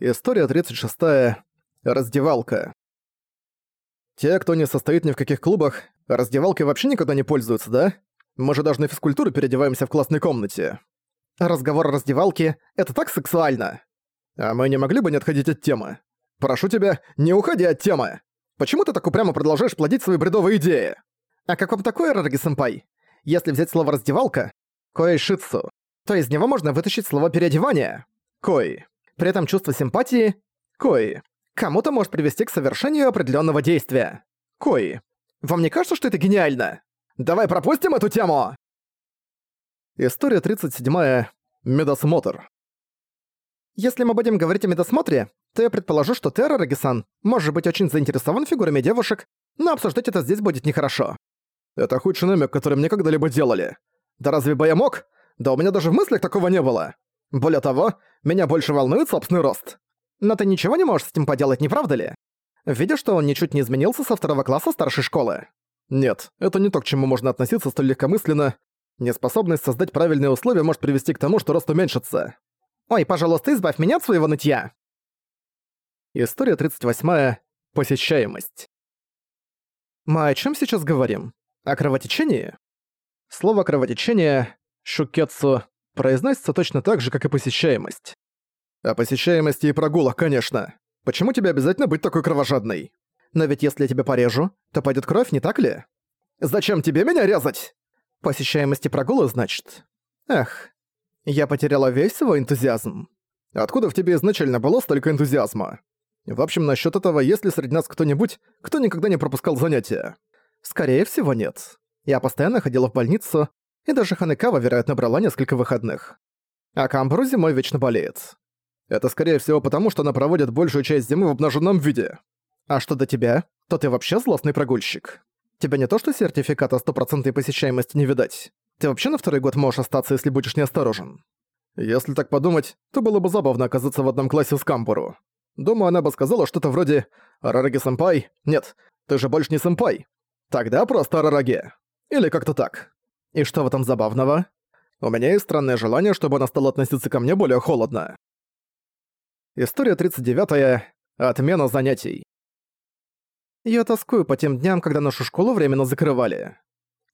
История 36. Раздевалка. Те, кто не состоит ни в каких клубах, раздевалкой вообще никогда не пользуются, да? Мы же даже на физкультуру переодеваемся в классной комнате. Разговор о раздевалке — это так сексуально. А мы не могли бы не отходить от темы? Прошу тебя, не уходи от темы. Почему ты так упрямо продолжаешь плодить свои бредовые идеи? А как вам такое, Рараги-сэмпай? Если взять слово «раздевалка», коэшитсу, то из него можно вытащить слово «переодевание», кой. При этом чувство симпатии, кой. Кому-то может привести к совершению определенного действия, кой. Вам не кажется, что это гениально? Давай пропустим эту тему! История 37. Медосмотр. Если мы будем говорить о медосмотре, то я предположу, что ты, Рараги-сан, можешь быть очень заинтересован фигурами девушек, но обсуждать это здесь будет нехорошо. Это худший намек, который мне когда-либо делали. Да разве бы я мог? Да у меня даже в мыслях такого не было. Более того, меня больше волнует собственный рост. Но ты ничего не можешь с этим поделать, не правда ли? Видя, что он ничуть не изменился со второго класса старшей школы. Нет, это не то, к чему можно относиться столь легкомысленно. Неспособность создать правильные условия может привести к тому, что рост уменьшится. Ой, пожалуйста, избавь меня от своего нытья. История 38. Посещаемость. Мы о чем сейчас говорим? О кровотечении? Слово «кровотечение» — «шукетсу» произносится точно так же, как и посещаемость. О посещаемости и прогулах, конечно. Почему тебе обязательно быть такой кровожадной? Но ведь если я тебя порежу, то пойдет кровь, не так ли? Зачем тебе меня резать? Посещаемость и прогулы, значит? Эх, я потеряла весь свой энтузиазм. Откуда в тебе изначально было столько энтузиазма? В общем, насчет этого, есть ли среди нас кто-нибудь, кто никогда не пропускал занятия? Скорее всего, нет. Я постоянно ходила в больницу, и даже Ханекава, вероятно, брала несколько выходных. А Камбру зимой вечно болеет. Это скорее всего потому, что она проводит большую часть зимы в обнаженном виде. А что до тебя, то ты вообще злостный прогульщик. Тебя не то что сертификата стопроцентной посещаемости не видать. Ты вообще на второй год можешь остаться, если будешь неосторожен. Если так подумать, то было бы забавно оказаться в одном классе с Камбуру. Думаю, она бы сказала что-то вроде «Рараги-сэмпай». Нет, ты же больше не сэмпай. Тогда просто Рараги. Или как-то так. И что в этом забавного? У меня есть странное желание, чтобы она стала относиться ко мне более холодно. История 39. -я. Отмена занятий. Я тоскую по тем дням, когда нашу школу временно закрывали.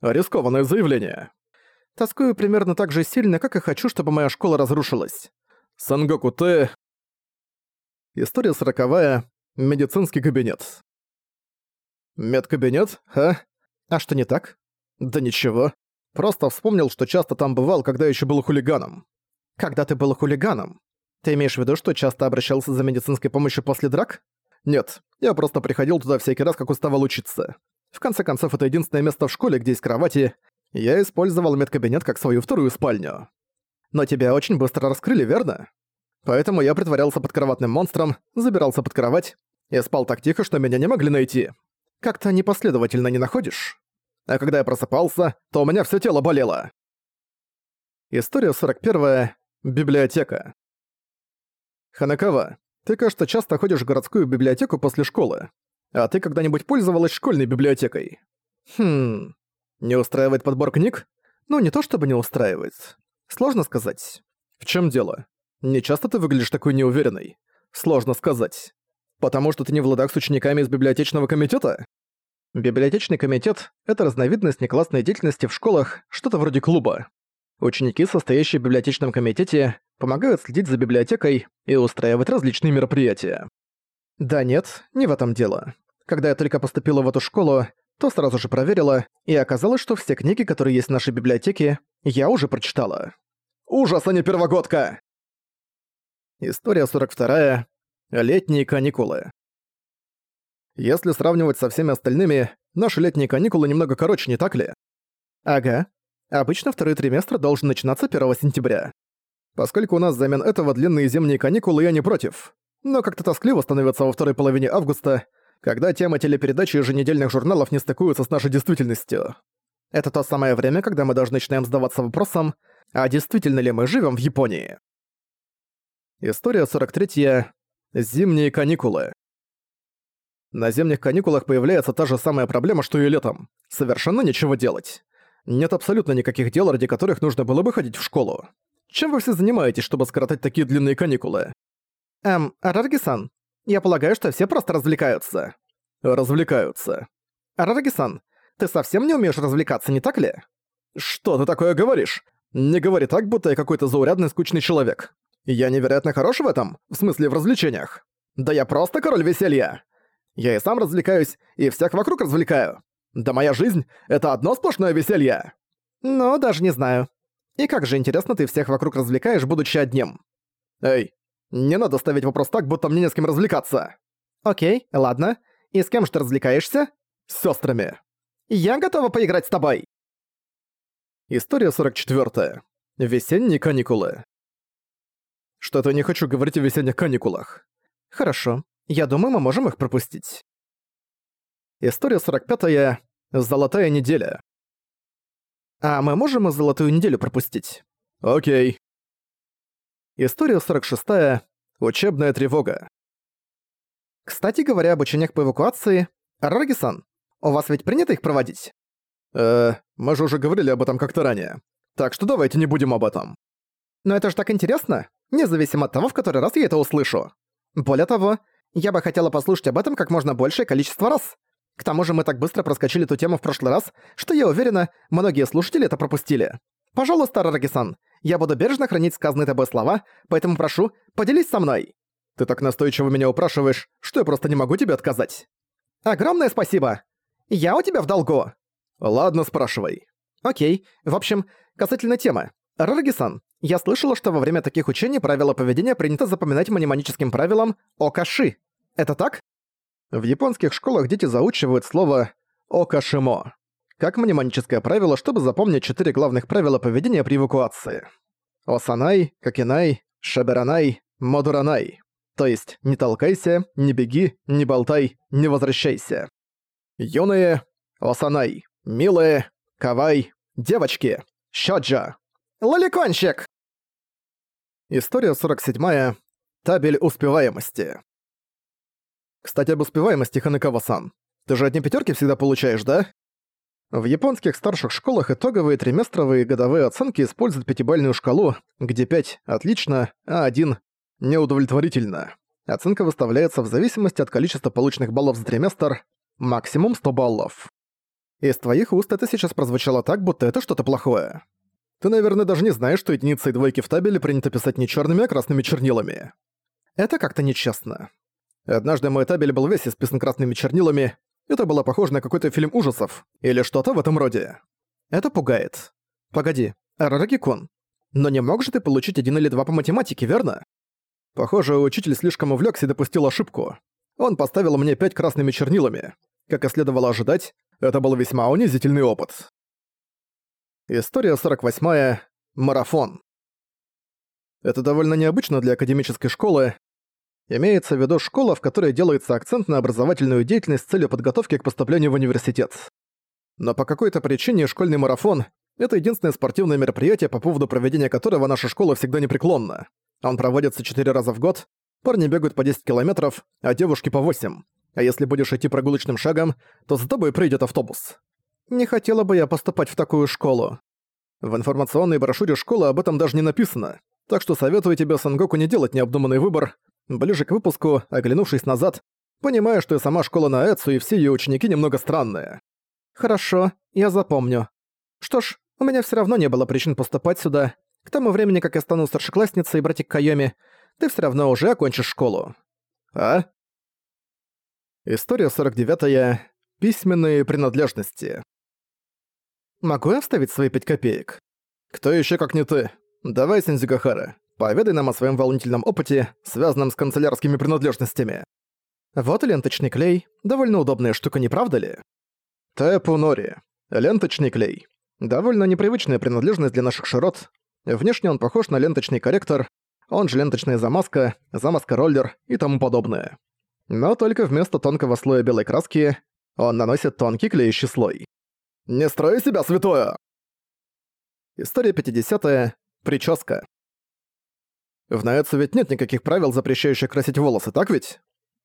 Рискованное заявление. Тоскую примерно так же сильно, как и хочу, чтобы моя школа разрушилась. Сангоку, ты... История сороковая. Медицинский кабинет. Медкабинет, а? А что не так? Да ничего. Просто вспомнил, что часто там бывал, когда еще был хулиганом. Когда ты был хулиганом? Ты имеешь в виду, что часто обращался за медицинской помощью после драк? Нет, я просто приходил туда всякий раз, как уставал учиться. В конце концов, это единственное место в школе, где есть кровати, я использовал медкабинет как свою вторую спальню. Но тебя очень быстро раскрыли, верно? Поэтому я притворялся под кроватным монстром, забирался под кровать и спал так тихо, что меня не могли найти. Как-то непоследовательно не находишь? А когда я просыпался, то у меня все тело болело. История 41. Библиотека. Ханакава, ты, кажется, часто ходишь в городскую библиотеку после школы. А ты когда-нибудь пользовалась школьной библиотекой? Хм... Не устраивает подбор книг? Ну, не то чтобы не устраивает. Сложно сказать. В чем дело? Не часто ты выглядишь такой неуверенной. Сложно сказать. Потому что ты не в ладах с учениками из библиотечного комитета? Библиотечный комитет — это разновидность неклассной деятельности в школах, что-то вроде клуба. Ученики, состоящие в библиотечном комитете, помогают следить за библиотекой и устраивать различные мероприятия. Да нет, не в этом дело. Когда я только поступила в эту школу, то сразу же проверила, и оказалось, что все книги, которые есть в нашей библиотеке, я уже прочитала. Ужас, а не первогодка! История 42. Летние каникулы. Если сравнивать со всеми остальными, наши летние каникулы немного короче, не так ли? Ага. Обычно второй триместр должен начинаться 1 сентября. Поскольку у нас взамен этого длинные зимние каникулы, я не против. Но как-то тоскливо становится во второй половине августа, когда тема телепередач и еженедельных журналов не стыкуются с нашей действительностью. Это то самое время, когда мы даже начинаем задаваться вопросом, а действительно ли мы живем в Японии. История 43. Зимние каникулы. На зимних каникулах появляется та же самая проблема, что и летом. Совершенно ничего делать. Нет абсолютно никаких дел, ради которых нужно было бы ходить в школу. Чем вы все занимаетесь, чтобы скоротать такие длинные каникулы? Эм, Арарги-сан, я полагаю, что все просто развлекаются. Развлекаются. Арарги-сан, ты совсем не умеешь развлекаться, не так ли? Что ты такое говоришь? Не говори так, будто я какой-то заурядный скучный человек. Я невероятно хорош в этом, в смысле в развлечениях. Да я просто король веселья. Я и сам развлекаюсь, и всех вокруг развлекаю. Да моя жизнь — это одно сплошное веселье. Ну, даже не знаю. И как же интересно ты всех вокруг развлекаешь, будучи одним. Эй, не надо ставить вопрос так, будто мне не с кем развлекаться. Окей, ладно. И с кем же ты развлекаешься? С сестрами. Я готова поиграть с тобой. История 44. Весенние каникулы. Что-то не хочу говорить о весенних каникулах. Хорошо. Я думаю, мы можем их пропустить. История 45. -я. Золотая неделя. А мы можем и золотую неделю пропустить? Окей. История 46. -я. Учебная тревога. Кстати говоря об учениях по эвакуации, Арарги-сан, у вас ведь принято их проводить? Э, мы же уже говорили об этом как-то ранее. Так что давайте не будем об этом. Но это же так интересно, независимо от того, в который раз я это услышу. Более того, я бы хотела послушать об этом как можно большее количество раз. К тому же мы так быстро проскочили эту тему в прошлый раз, что я уверена, многие слушатели это пропустили. Пожалуйста, Рараги-сан, я буду бережно хранить сказанные тобой слова, поэтому прошу, поделись со мной. Ты так настойчиво меня упрашиваешь, что я просто не могу тебе отказать. Огромное спасибо. Я у тебя в долгу. Ладно, спрашивай. Окей. В общем, касательно темы. Рараги-сан, я слышала, что во время таких учений правила поведения принято запоминать мнемоническим правилам «окаши». Это так? В японских школах дети заучивают слово «окашимо» как мнемоническое правило, чтобы запомнить четыре главных правила поведения при эвакуации. Осанай, Какинай, Шаберанай, Модуранай. То есть не толкайся, не беги, не болтай, не возвращайся. Юные, Осанай, милые, Кавай, девочки, Шоджа. Лоликончик! История 47. -я. Табель успеваемости. Кстати, об успеваемости Ханекава-сан. Ты же одни пятерки всегда получаешь, да? В японских старших школах итоговые триместровые и годовые оценки используют пятибальную шкалу, где 5 – отлично, а 1 – неудовлетворительно. Оценка выставляется в зависимости от количества полученных баллов за триместр, максимум 100 баллов. Из твоих уст это сейчас прозвучало так, будто это что-то плохое. Ты, наверное, даже не знаешь, что единицы и двойки в табеле принято писать не черными, а красными чернилами. Это как-то нечестно. Однажды мой табель был весь исписан красными чернилами. Это было похоже на какой-то фильм ужасов. Или что-то в этом роде. Это пугает. Погоди, Арараги-кун, но не мог же ты получить один или два по математике, верно? Похоже, учитель слишком увлекся и допустил ошибку. Он поставил мне пять красными чернилами. Как и следовало ожидать, это был весьма унизительный опыт. История 48. -я. Марафон. Это довольно необычно для академической школы, Имеется в виду школа, в которой делается акцент на образовательную деятельность с целью подготовки к поступлению в университет. Но по какой-то причине школьный марафон – это единственное спортивное мероприятие, по поводу проведения которого наша школа всегда непреклонна. Он проводится 4 раза в год, парни бегают по 10 километров, а девушки по 8. А если будешь идти прогулочным шагом, то за тобой придет автобус. Не хотела бы я поступать в такую школу. В информационной брошюре школы об этом даже не написано, так что советую тебе, Сангоку, не делать необдуманный выбор, Ближе к выпуску, оглянувшись назад, понимая, что и сама школа на Эцу и все ее ученики немного странные. «Хорошо, я запомню. Что ж, у меня все равно не было причин поступать сюда. К тому времени, как я стану старшеклассницей, братик Кайоми, ты все равно уже окончишь школу». «А?» История 49. -я. Письменные принадлежности. Могу я вставить свои пять копеек? Кто еще как не ты? Давай, Сензюгахара. Поведай нам о своем волнительном опыте, связанном с канцелярскими принадлежностями. Вот и ленточный клей. Довольно удобная штука, не правда ли? Тэпу Нори. Ленточный клей. Довольно непривычная принадлежность для наших широт. Внешне он похож на ленточный корректор, он же ленточная замазка, замазка-роллер и тому подобное. Но только вместо тонкого слоя белой краски он наносит тонкий клеящий слой. «Не строй себя, святое!» История 50 -я. Прическа. В Наэцу ведь нет никаких правил, запрещающих красить волосы, так ведь?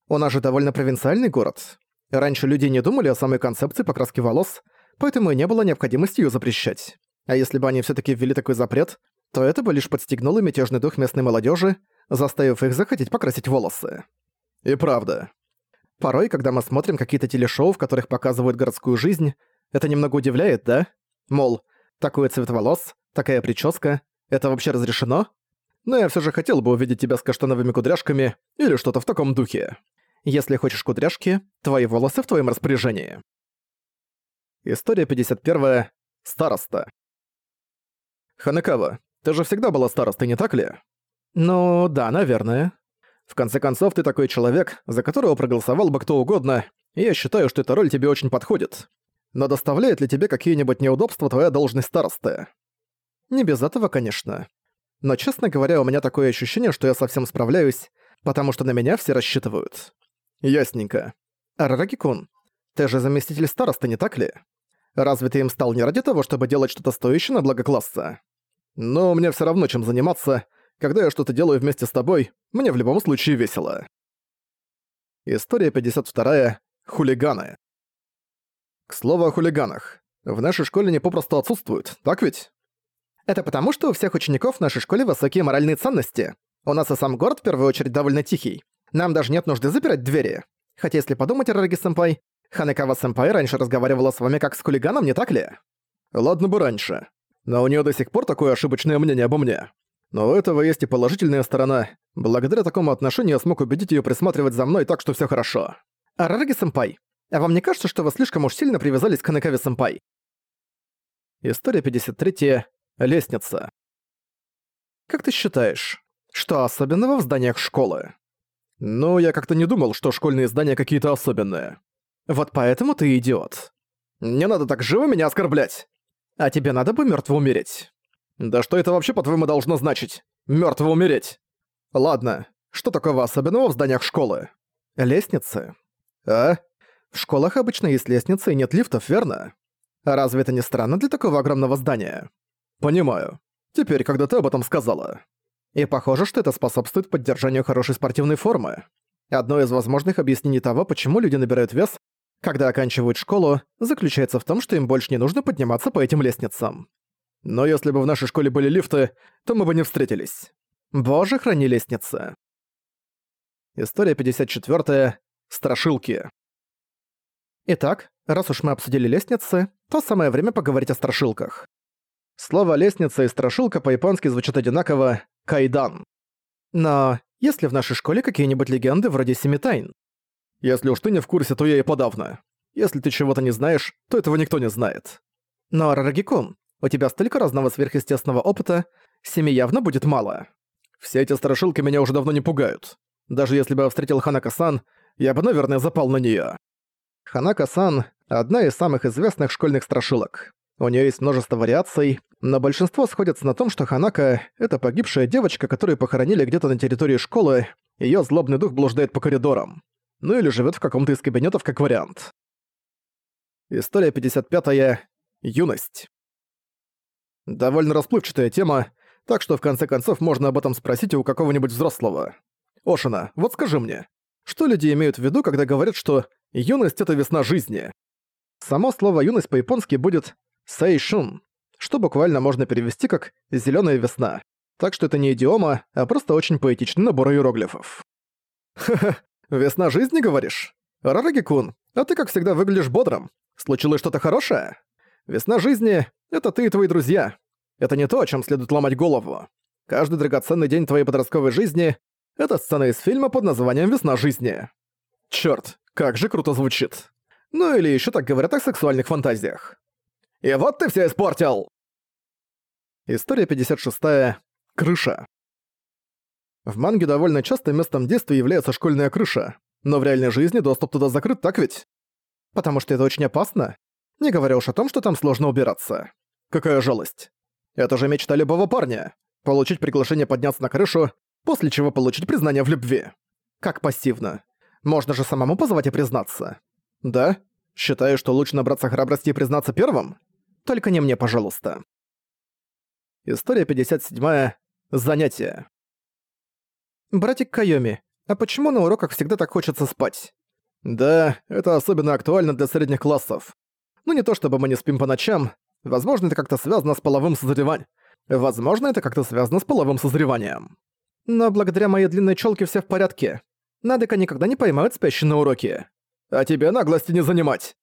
У нас же довольно провинциальный город. Раньше люди не думали о самой концепции покраски волос, поэтому и не было необходимости её запрещать. А если бы они всё-таки ввели такой запрет, то это бы лишь подстегнуло мятежный дух местной молодёжи, заставив их захотеть покрасить волосы. И правда. Порой, когда мы смотрим какие-то телешоу, в которых показывают городскую жизнь, это немного удивляет, да? Мол, такой цвет волос, такая прическа, это вообще разрешено? Но я все же хотел бы увидеть тебя с каштановыми кудряшками или что-то в таком духе. Если хочешь кудряшки, твои волосы в твоем распоряжении. История 51. Староста. Ханекава, ты же всегда была старостой, не так ли? Ну, да, наверное. В конце концов, ты такой человек, за которого проголосовал бы кто угодно, и я считаю, что эта роль тебе очень подходит. Но доставляет ли тебе какие-нибудь неудобства твоя должность старосты? Не без этого, конечно. Но, честно говоря, у меня такое ощущение, что я совсем справляюсь, потому что на меня все рассчитывают. Ясненько. Арараги-кун, ты же заместитель старосты, не так ли? Разве ты им стал не ради того, чтобы делать что-то стоящее на благо класса? Но мне все равно чем заниматься. Когда я что-то делаю вместе с тобой, мне в любом случае весело. История 52. Хулиганы. К слову о хулиганах. В нашей школе не попросту отсутствуют, так ведь? Это потому, что у всех учеников в нашей школе высокие моральные ценности. У нас и сам город в первую очередь довольно тихий. Нам даже нет нужды запирать двери. Хотя если подумать о Раги-сэмпай, Ханекава-сэмпай раньше разговаривала с вами как с хулиганом, не так ли? Ладно бы раньше. Но у нее до сих пор такое ошибочное мнение обо мне. Но у этого есть и положительная сторона. Благодаря такому отношению я смог убедить ее присматривать за мной так, что все хорошо. Арараги-сэмпай, а вам не кажется, что вы слишком уж сильно привязались к Ханекаве-сэмпай? История 53. Лестница. Как ты считаешь, что особенного в зданиях школы? Ну, я как-то не думал, что школьные здания какие-то особенные. Вот поэтому ты идиот. Не надо так живо меня оскорблять. А тебе надо бы мертво умереть. Да что это вообще, по-твоему, должно значить? Мертво умереть. Ладно, что такого особенного в зданиях школы? Лестницы. А? В школах обычно есть лестницы и нет лифтов, верно? Разве это не странно для такого огромного здания? Понимаю. Теперь, когда ты об этом сказала. И похоже, что это способствует поддержанию хорошей спортивной формы. Одно из возможных объяснений того, почему люди набирают вес, когда оканчивают школу, заключается в том, что им больше не нужно подниматься по этим лестницам. Но если бы в нашей школе были лифты, то мы бы не встретились. Боже, храни лестницы. История 54. Страшилки. Итак, раз уж мы обсудили лестницы, то самое время поговорить о страшилках. Слово «лестница» и «страшилка» по-японски звучат одинаково «кайдан». Но есть ли в нашей школе какие-нибудь легенды вроде «Семи тайн»? Если уж ты не в курсе, то я и подавно. Если ты чего-то не знаешь, то этого никто не знает. Но, Рарагикун, у тебя столько разного сверхъестественного опыта, семи явно будет мало. Все эти страшилки меня уже давно не пугают. Даже если бы я встретил Ханака-сан, я бы, наверное, запал на неё. Ханака-сан — одна из самых известных школьных страшилок. У неё есть множество вариаций, но большинство сходятся на том, что Ханака — это погибшая девочка, которую похоронили где-то на территории школы, её злобный дух блуждает по коридорам. Ну или живёт в каком-то из кабинетов как вариант. История 55. -я. Юность. Довольно расплывчатая тема, так что в конце концов можно об этом спросить у какого-нибудь взрослого. Ошина, вот скажи мне, что люди имеют в виду, когда говорят, что «юность — это весна жизни»? Само слово «юность» по-японски будет «сейшун», что буквально можно перевести как «зелёная весна». Так что это не идиома, а просто очень поэтичный набор иероглифов. Ха-ха, весна жизни, говоришь? Рараги-кун, а ты, как всегда, выглядишь бодрым. Случилось что-то хорошее? Весна жизни — это ты и твои друзья. Это не то, о чем следует ломать голову. Каждый драгоценный день твоей подростковой жизни — это сцена из фильма под названием «Весна жизни». Чёрт, как же круто звучит. Ну или еще так говорят о сексуальных фантазиях. И вот ты все испортил! История 56. -я. Крыша. В манге довольно часто местом действия является школьная крыша, но в реальной жизни доступ туда закрыт, так ведь? Потому что это очень опасно, не говоря уж о том, что там сложно убираться. Какая жалость. Это же мечта любого парня. Получить приглашение подняться на крышу, после чего получить признание в любви. Как пассивно. Можно же самому позвать и признаться. Да? Считаю, что лучше набраться храбрости и признаться первым? Только не мне, пожалуйста. История 57. Занятие. Братик Кайоми, а почему на уроках всегда так хочется спать? Да, это особенно актуально для средних классов. Ну не то чтобы мы не спим по ночам, возможно, это как-то связано с половым созреванием. Возможно, это как-то связано с половым созреванием. Но благодаря моей длинной челке все в порядке. Надека никогда не поймают спящий на уроке. А тебе наглости не занимать.